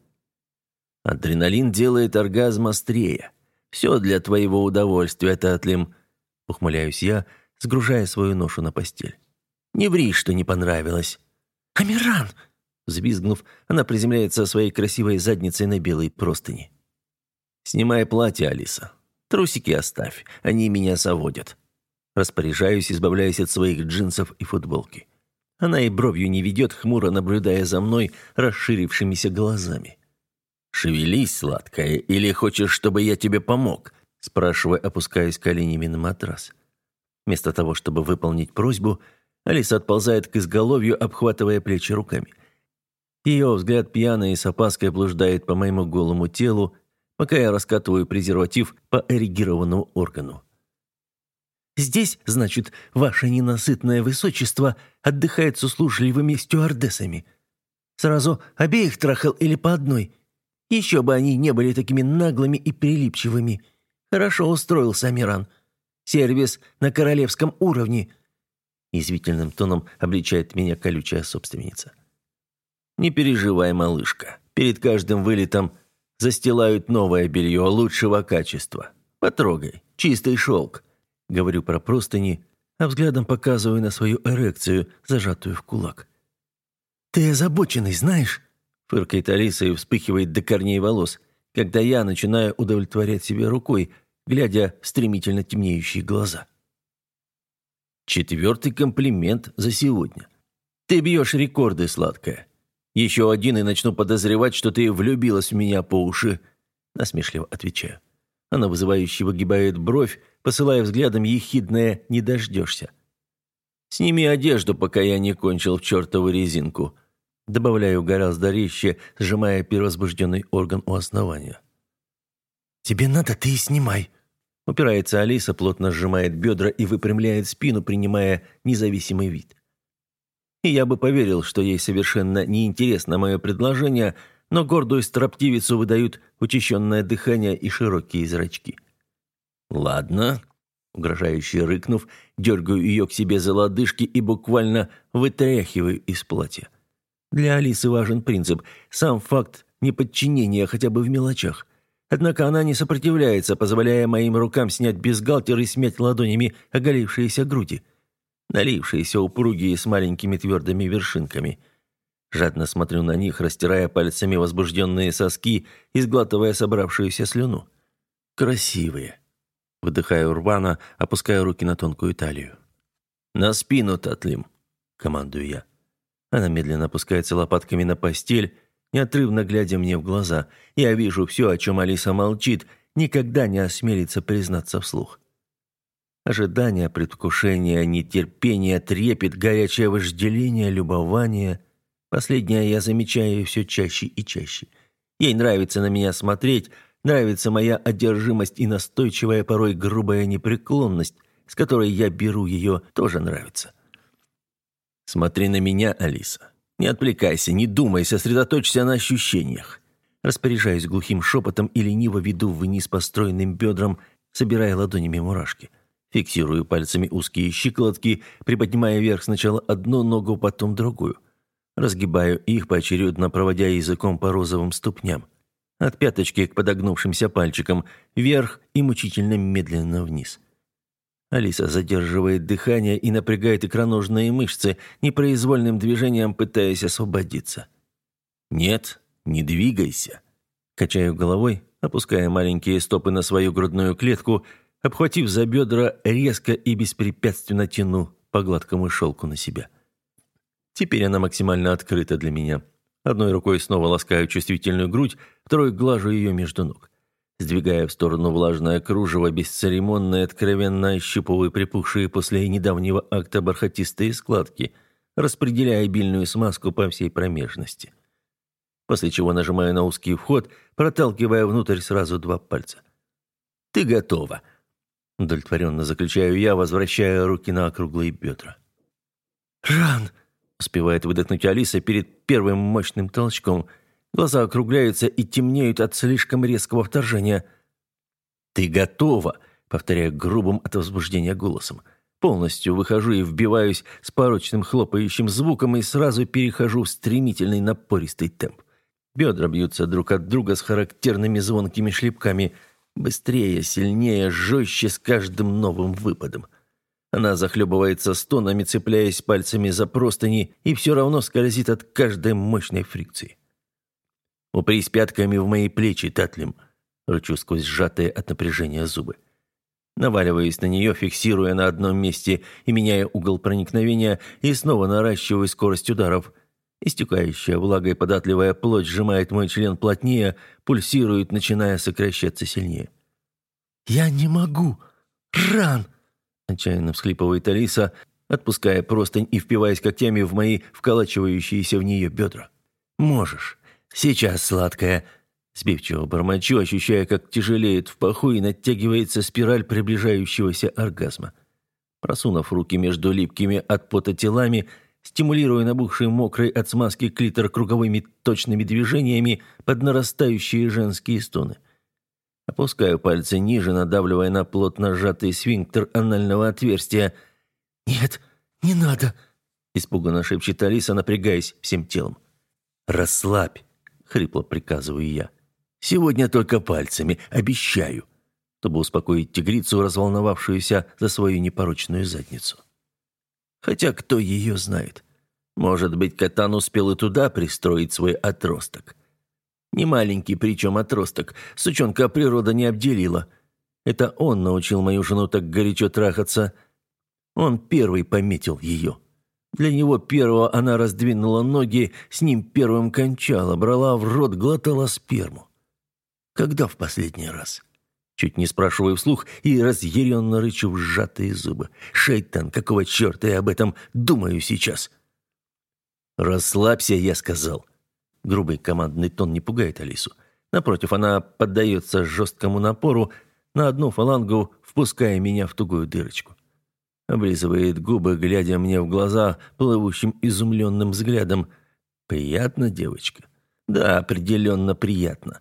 «Адреналин делает оргазм острее. Все для твоего удовольствия, Татлим», — ухмыляюсь я, сгружая свою ношу на постель. «Не ври, что не понравилось. «Амиран!» Взвизгнув, она приземляется своей красивой задницей на белой простыни. «Снимай платье, Алиса. Трусики оставь, они меня заводят». Распоряжаюсь, избавляясь от своих джинсов и футболки. Она и бровью не ведет, хмуро наблюдая за мной расширившимися глазами. «Шевелись, сладкая, или хочешь, чтобы я тебе помог?» спрашивая, опускаясь коленями на матрас. Вместо того, чтобы выполнить просьбу, Алиса отползает к изголовью, обхватывая плечи руками. Ее взгляд пьяный и с опаской блуждает по моему голому телу, пока я раскатываю презерватив по эрегированному органу. «Здесь, значит, ваше ненасытное высочество отдыхает с услужливыми стюардессами. Сразу обеих трахал или по одной? Еще бы они не были такими наглыми и прилипчивыми. Хорошо устроился Амиран. Сервис на королевском уровне». Язвительным тоном обличает меня колючая собственница. «Не переживай, малышка. Перед каждым вылетом застилают новое белье лучшего качества. Потрогай. Чистый шелк». Говорю про простыни, а взглядом показываю на свою эрекцию, зажатую в кулак. «Ты озабоченный, знаешь?» Фыркает Алиса и вспыхивает до корней волос, когда я начинаю удовлетворять себя рукой, глядя в стремительно темнеющие глаза. Четвертый комплимент за сегодня. Ты бьешь рекорды, сладкая. Еще один и начну подозревать, что ты влюбилась в меня по уши. Насмешливо отвечаю. Она вызывающе выгибает бровь, посылая взглядом ехидное «не дождешься». «Сними одежду, пока я не кончил в чертову резинку», добавляю гораздо резче, сжимая первозбужденный орган у основания. «Тебе надо, ты и снимай», Упирается Алиса, плотно сжимает бедра и выпрямляет спину, принимая независимый вид. И я бы поверил, что ей совершенно неинтересно мое предложение, но гордую строптивицу выдают учащенное дыхание и широкие зрачки. «Ладно», — угрожающе рыкнув, дергаю ее к себе за лодыжки и буквально вытряхиваю из платья. Для Алисы важен принцип, сам факт неподчинения хотя бы в мелочах. Однако она не сопротивляется, позволяя моим рукам снять бюстгальтер и смять ладонями оголившиеся груди, налившиеся упругие с маленькими твердыми вершинками. Жадно смотрю на них, растирая пальцами возбужденные соски и сглатывая собравшуюся слюну. Красивые. Выдыхаю рвано, опуская руки на тонкую талию. «На спину, Татлим!» — командую я. Она медленно опускается лопатками на постель, неотрывно глядя мне в глаза. Я вижу все, о чем Алиса молчит, никогда не осмелится признаться вслух. Ожидание, предвкушение, нетерпение, трепет, горячее вожделение, любование. Последнее я замечаю все чаще и чаще. Ей нравится на меня смотреть, нравится моя одержимость и настойчивая, порой грубая непреклонность, с которой я беру ее, тоже нравится. Смотри на меня, Алиса. Не отвлекайся, не думай, сосредоточься на ощущениях. Распоряжаюсь глухим шепотом и лениво веду вниз по стройным бедрам, собирая ладонями мурашки. Фиксирую пальцами узкие щиколотки, приподнимая вверх сначала одну ногу, потом другую. Разгибаю их, поочередно проводя языком по розовым ступням. От пяточки к подогнувшимся пальчикам, вверх и мучительно медленно вниз. Алиса задерживает дыхание и напрягает икроножные мышцы, непроизвольным движением пытаясь освободиться. «Нет, не двигайся». Качаю головой, опуская маленькие стопы на свою грудную клетку, обхватив за бедра, резко и беспрепятственно тяну по гладкому шелку на себя. Теперь она максимально открыта для меня. Одной рукой снова ласкаю чувствительную грудь, второй глажу ее между ног сдвигая в сторону влажное кружево, бесцеремонно и откровенно ощупывая припухшие после недавнего акта бархатистые складки, распределяя обильную смазку по всей промежности. После чего нажимаю на узкий вход, проталкивая внутрь сразу два пальца. «Ты готова!» Удовлетворенно заключаю я, возвращая руки на округлые бедра. «Ран!» — успевает выдохнуть Алиса перед первым мощным толчком — Глаза округляются и темнеют от слишком резкого вторжения. «Ты готова!» — повторяю грубым от возбуждения голосом. Полностью выхожу и вбиваюсь с порочным хлопающим звуком и сразу перехожу в стремительный напористый темп. Бедра бьются друг от друга с характерными звонкими шлепками. Быстрее, сильнее, жестче с каждым новым выпадом. Она захлебывается стонами, цепляясь пальцами за простыни, и все равно скользит от каждой мощной фрикции. «Упрись пятками в мои плечи, Татлим!» Рычу сквозь сжатые от напряжения зубы. Наваливаюсь на нее, фиксируя на одном месте и меняя угол проникновения, и снова наращиваю скорость ударов. Истекающая влагой податливая плоть сжимает мой член плотнее, пульсирует, начиная сокращаться сильнее. «Я не могу! Ран!» Отчаянно всхлипывает Алиса, отпуская простынь и впиваясь когтями в мои вколачивающиеся в нее бедра. «Можешь. «Сейчас, сладкая!» Сбивчиво бормочу, ощущая, как тяжелеет в паху и натягивается спираль приближающегося оргазма. Просунув руки между липкими от пота телами, стимулируя набухший мокрый от смазки клитор круговыми точными движениями под нарастающие женские стоны. Опускаю пальцы ниже, надавливая на плотно сжатый свинктер анального отверстия. «Нет, не надо!» – испуганно шепчет Алиса, напрягаясь всем телом. «Расслабь!» — хрипло приказываю я. «Сегодня только пальцами, обещаю!» чтобы успокоить тигрицу, разволновавшуюся за свою непорочную задницу. Хотя кто ее знает? Может быть, Катан успел и туда пристроить свой отросток. Не маленький, причем отросток. Сучонка природа не обделила. Это он научил мою жену так горячо трахаться. Он первый пометил ее. Для него первого она раздвинула ноги, с ним первым кончала, брала в рот, глотала сперму. Когда в последний раз? Чуть не спрашиваю вслух и разъяренно рычу в сжатые зубы. «Шейтан, какого черта я об этом думаю сейчас?» «Расслабься», — я сказал. Грубый командный тон не пугает Алису. Напротив, она поддается жесткому напору, на одну фалангу впуская меня в тугую дырочку. Облизывает губы, глядя мне в глаза плывущим изумленным взглядом. «Приятно, девочка. Да, определенно приятно.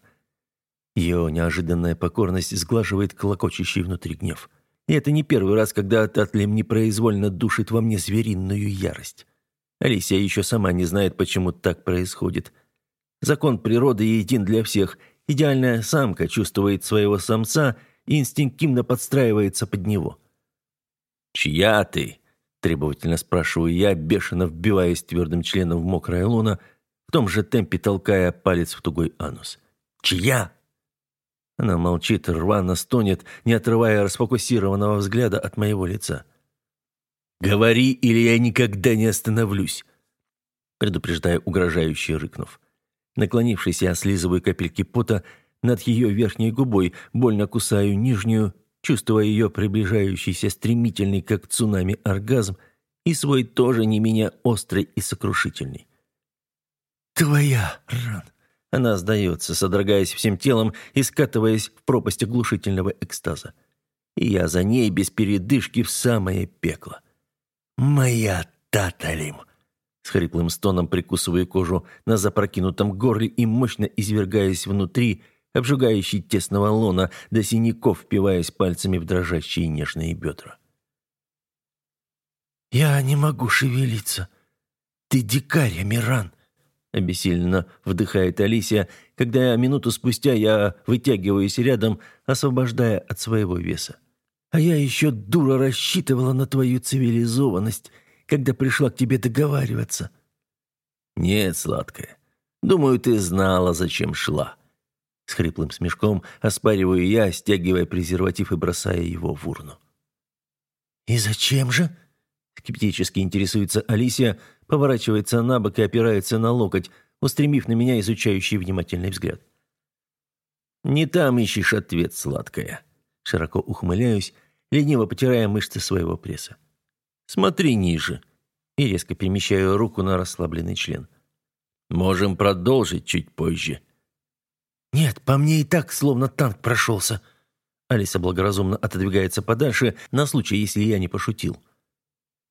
Ее неожиданная покорность сглаживает колокочущий внутри гнев. И это не первый раз, когда Татлим непроизвольно душит во мне звериную ярость. Алисия еще сама не знает, почему так происходит. Закон природы един для всех. Идеальная самка чувствует своего самца и инстинктивно подстраивается под него. «Чья ты?» – требовательно спрашиваю я, бешено вбиваясь твердым членом в мокрое луно, в том же темпе толкая палец в тугой анус. «Чья?» Она молчит, рвано стонет, не отрывая расфокусированного взгляда от моего лица. «Говори, или я никогда не остановлюсь!» предупреждая угрожающе рыкнув. Наклонившись, я слизываю капельки пота над ее верхней губой, больно кусаю нижнюю, чувствуя ее приближающийся стремительный, как цунами, оргазм, и свой тоже не менее острый и сокрушительный. «Твоя, Ран!» Она сдается, содрогаясь всем телом и скатываясь в пропасть оглушительного экстаза. И я за ней без передышки в самое пекло. «Моя Таталим!» С хриплым стоном прикусывая кожу на запрокинутом горле и мощно извергаясь внутри, обжигающий тесного лона, до синяков впиваясь пальцами в дрожащие нежные бедра. «Я не могу шевелиться. Ты дикарь, Амиран!» Обессиленно вдыхает Алисия, когда минуту спустя я вытягиваюсь рядом, освобождая от своего веса. А я еще, дура, рассчитывала на твою цивилизованность, когда пришла к тебе договариваться. Нет, сладкая. Думаю, ты знала, зачем шла. С хриплым смешком оспариваю я, стягивая презерватив и бросая его в урну. «И зачем же?» Скептически интересуется Алисия, поворачивается на бок и опирается на локоть, устремив на меня изучающий внимательный взгляд. «Не там ищешь ответ, сладкая». Широко ухмыляюсь, лениво потирая мышцы своего пресса. «Смотри ниже». И резко перемещаю руку на расслабленный член. «Можем продолжить чуть позже». «Нет, по мне и так словно танк прошелся». Алиса благоразумно отодвигается подальше на случай, если я не пошутил.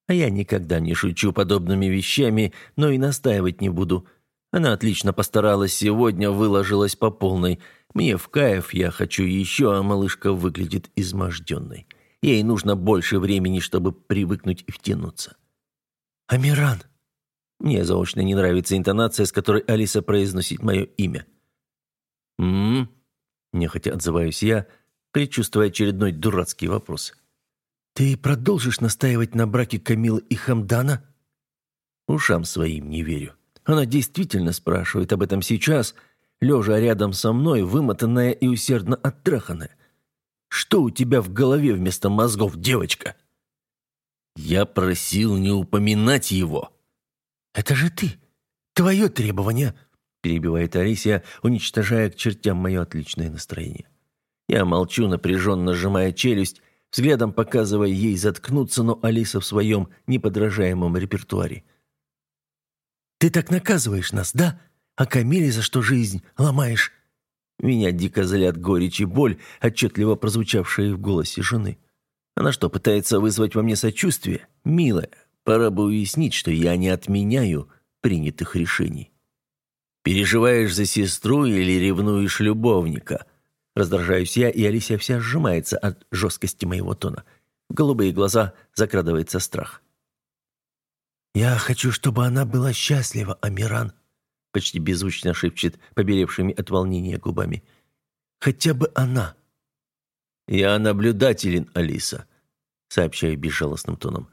А я никогда не шучу подобными вещами, но и настаивать не буду. Она отлично постаралась сегодня, выложилась по полной. Мне в кайф, я хочу еще, а малышка выглядит изможденной. Ей нужно больше времени, чтобы привыкнуть и втянуться. «Амиран!» Мне заочно не нравится интонация, с которой Алиса произносит мое имя. «М-м-м?» Нехотя отзываюсь я, предчувствуя очередной дурацкий вопрос. «Ты продолжишь настаивать на браке Камилы и Хамдана?» Ушам своим не верю. Она действительно спрашивает об этом сейчас, лежа рядом со мной, вымотанная и усердно оттраханная. «Что у тебя в голове вместо мозгов, девочка?» «Я просил не упоминать его». «Это же ты. Твое требование», – перебивает Алисия, уничтожая к чертям мое отличное настроение. Я молчу, напряженно сжимая челюсть, взглядом показывая ей заткнуться, но Алиса в своем неподражаемом репертуаре. «Ты так наказываешь нас, да? А Камиле за что жизнь ломаешь?» Меня дико злят горечь и боль, отчетливо прозвучавшие в голосе жены. Она что, пытается вызвать во мне сочувствие? Милая, пора бы уяснить, что я не отменяю принятых решений. Переживаешь за сестру или ревнуешь любовника? Раздражаюсь я, и Алисия вся сжимается от жесткости моего тона. В голубые глаза закрадывается страх. «Я хочу, чтобы она была счастлива, Амиран», почти беззвучно шепчет побелевшими от волнения губами. «Хотя бы она». «Я наблюдателен, Алиса», сообщаю безжалостным тоном.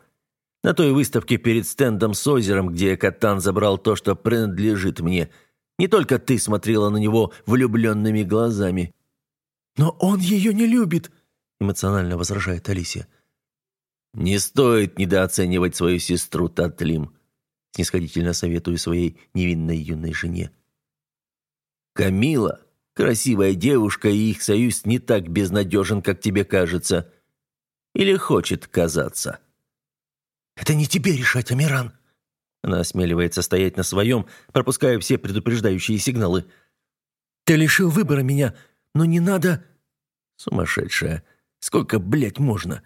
«На той выставке перед стендом с озером, где Катан забрал то, что принадлежит мне, не только ты смотрела на него влюбленными глазами». «Но он ее не любит», — эмоционально возражает Алисия. «Не стоит недооценивать свою сестру Татлим», — снисходительно советую своей невинной юной жене. «Камила, красивая девушка, и их союз не так безнадежен, как тебе кажется. Или хочет казаться?» «Это не тебе решать, Амиран!» Она осмеливается стоять на своем, пропуская все предупреждающие сигналы. «Ты лишил выбора меня, но не надо...» Сумасшедшая. Сколько, блядь, можно?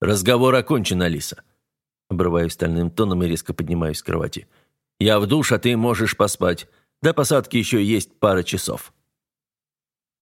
Разговор окончен, Алиса. Обрываю стальным тоном и резко поднимаюсь с кровати. Я в душ, а ты можешь поспать. До посадки еще есть пара часов.